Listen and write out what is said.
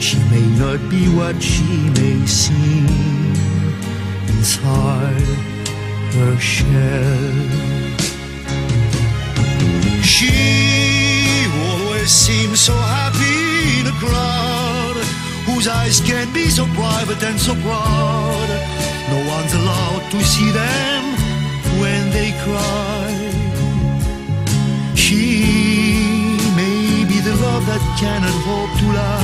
She may not be what she may seem inside her shell. She always seems so happy in a crowd whose eyes can be so private and so proud. No one's allowed to see them when they cry. She may be the love that cannot hope to last,